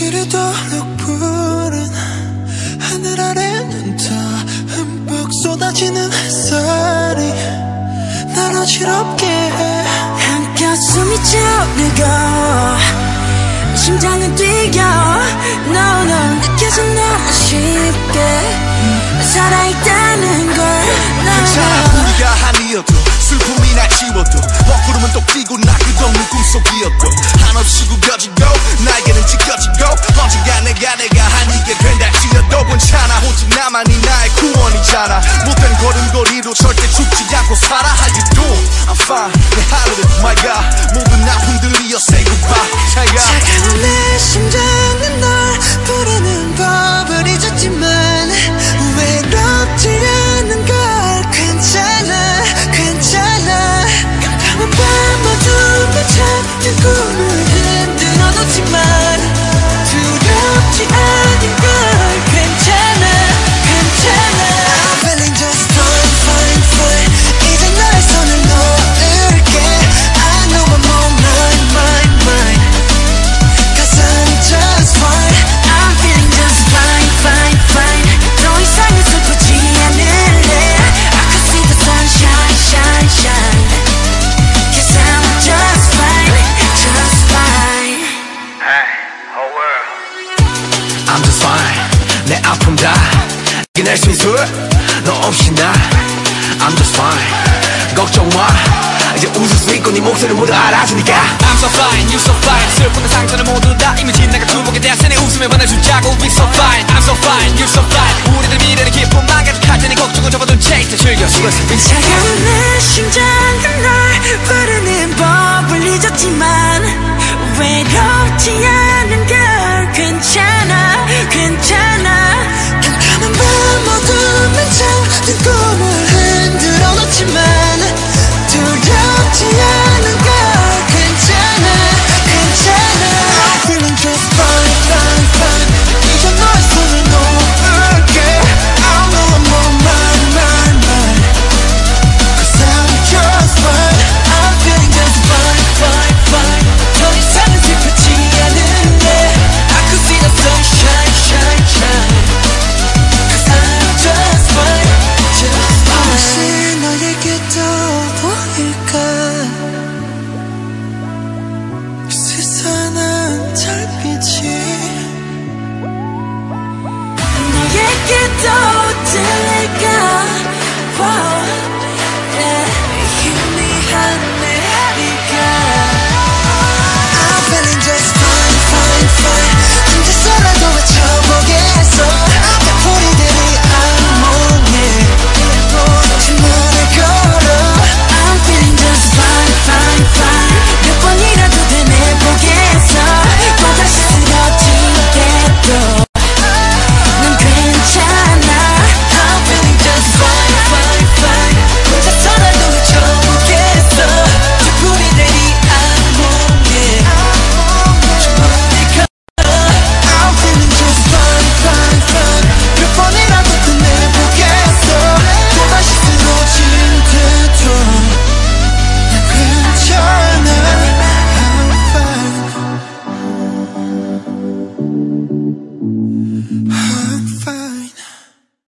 이르도록 푸른 하늘 아래는 더 흠뻑 쏟아지는 햇살이 날 어지럽게 해. 한껏 숨이 차오르고 심장은 뛰어. No no 느껴져 너무 쉽게 살아있다는 걸. No 자 no 우리가 한이어도 걸음걸이로 절대 죽지 않고 살아 How you doing? I'm fine 내 하루는 my god 모든 아픔들이여 say goodbye 차가 아픔 다. 이겨낼 수 있어? 너 없이 나. I'm just fine. 걱정 마. 이제 웃을 수 있고 네 목소리 모두 알아주니까. I'm so fine, you so fine. 슬픔의 상처는 모두 다 이미 지나가 두목에 대한 내 웃음에 반해주자고. We so fine, I'm so fine, you so fine. 우리들 미래는 기쁨만 가득할 테니 걱정은 접어둔 채 이제 즐겨. 수고했어 차가운 나는 잘